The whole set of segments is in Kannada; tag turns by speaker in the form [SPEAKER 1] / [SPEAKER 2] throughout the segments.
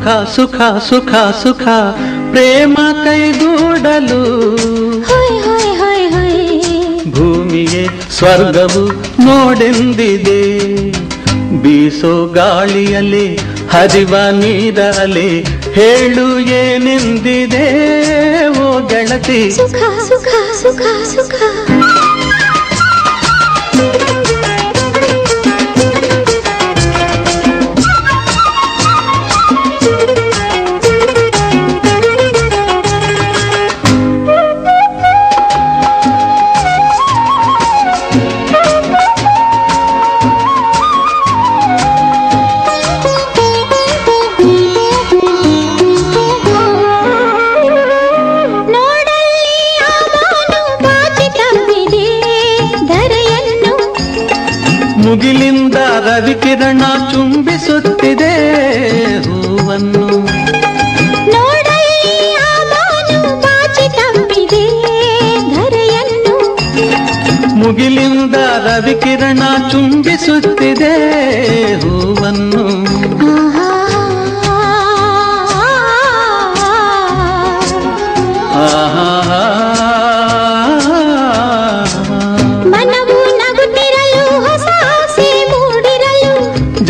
[SPEAKER 1] ಸುಖ ಸುಖ ಸುಖ ಸುಖ ಪ್ರೇಮ ಕೈಗೂಡಲು ಭೂಮಿಗೆ ಸ್ವರ್ಗವು ನೋಡೆಂದಿದೆ. ಬೀಸೋ ಗಾಳಿಯಲ್ಲಿ ಹರಿವ ನೀರಲೆ ಹೇಳು ಏನೆಂದಿದೆ ಓ ಗೆಳತಿ.
[SPEAKER 2] ಸುಖ ಸುಖ ಸುಖ ಸುಖ.
[SPEAKER 1] ಮುಗಿಲಿಂದ ರವಿಕಿರಣ ಚುಂಬಿಸುತ್ತಿದೆ ಹೂವನ್ನು. ಮುಗಿಲಿಂದ ರವಿಕಿರಣ ಚುಂಬಿಸುತ್ತಿದೆ ಹೂವನ್ನು.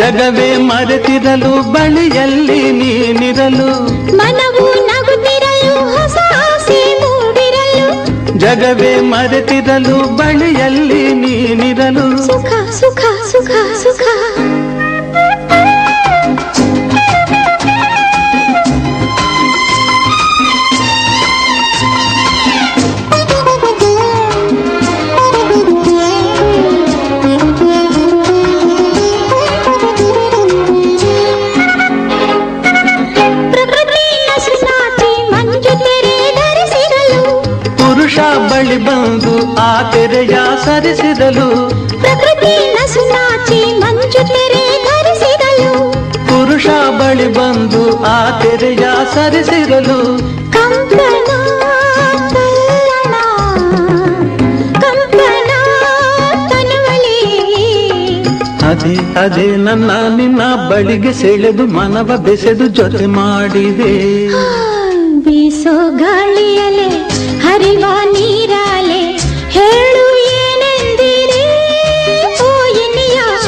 [SPEAKER 1] ಜಗವೇ ಮರೆತಿರಲು ಬಳಿಯಲ್ಲಿ ನೀನಿರಲು.
[SPEAKER 2] ಮನವು ನಗುತ್ತಿರಲು ಹೊಸ
[SPEAKER 1] ಜಗವೇ ಮರೆತಿರಲು ಬಳಿಯಲ್ಲಿ ನೀನಿರಲು.
[SPEAKER 2] ಸುಖ ಸುಖ ಸುಖ ಸುಖ.
[SPEAKER 1] ಬಂದು ಆ ತೆರೆಯ ಸರಿಸಿರಲು
[SPEAKER 2] ಪ್ರಕೃತಿ ನಸುನಾಚಿ ಮಂಜು ತೆರೆ ಧರಿಸಿರಲು
[SPEAKER 1] ಪುರುಷ ಬಳಿ ಬಂದು ಆ ತೆರೆಯ ಸರಿಸಿರಲು.
[SPEAKER 2] ಕಂಪನ
[SPEAKER 1] ಅದೇ ಅದೇ ನನ್ನ ನಿನ್ನ ಬಳಿಗೆ ಸೆಳೆದು ಮನವ ಬೆಸೆದು ಜೊತೆ ಮಾಡಿದೆ.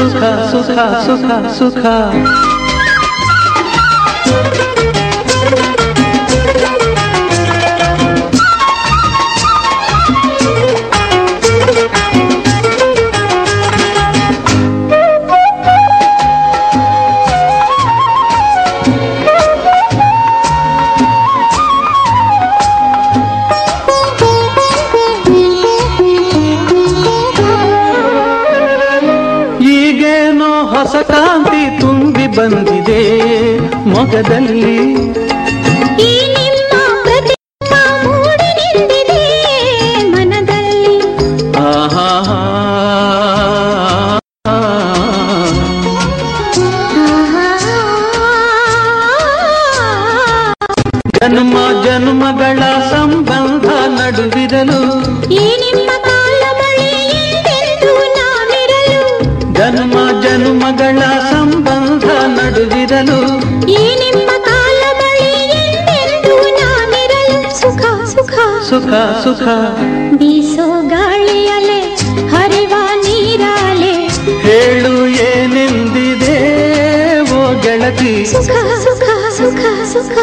[SPEAKER 2] ಎನ್ನೆಯ
[SPEAKER 1] ಸುಖ ಸುಖ ಸುಖ ಬಂದಿದೆ ಮೊಗದಲ್ಲಿ
[SPEAKER 2] ಈ ನಿಮ್ಮ ಪ್ರತಿಮ ಮೂಡಿ ನಿಂತಿದೆ ಮನದಲ್ಲಿ
[SPEAKER 1] ಆಹಾ ಜನ್ಮ ಜನ್ಮ ಜನ್ಮಗಳ ಸಂಬಂಧ ನಡುವಿರಲು
[SPEAKER 2] ಈ ನಿಮ್ಮ ಕಾಲ ಸುಖ ಸುಖ.
[SPEAKER 1] ಸುಖ ಸುಖ.
[SPEAKER 2] ಬೀಸೋ ಗಾಳಿಯಲೆ ಹರಿವ ನೀರಾಲೆ.
[SPEAKER 1] ಹೇಳು ಏನೆಂದಿದೆ ಓ ಗೆಳತಿ?
[SPEAKER 2] ಸುಖ ಸುಖ ಸುಖ ಸುಖ.